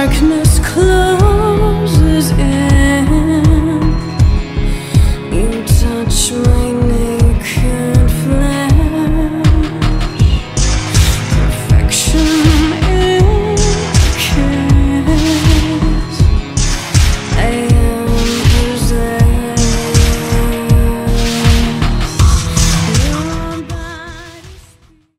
darkness.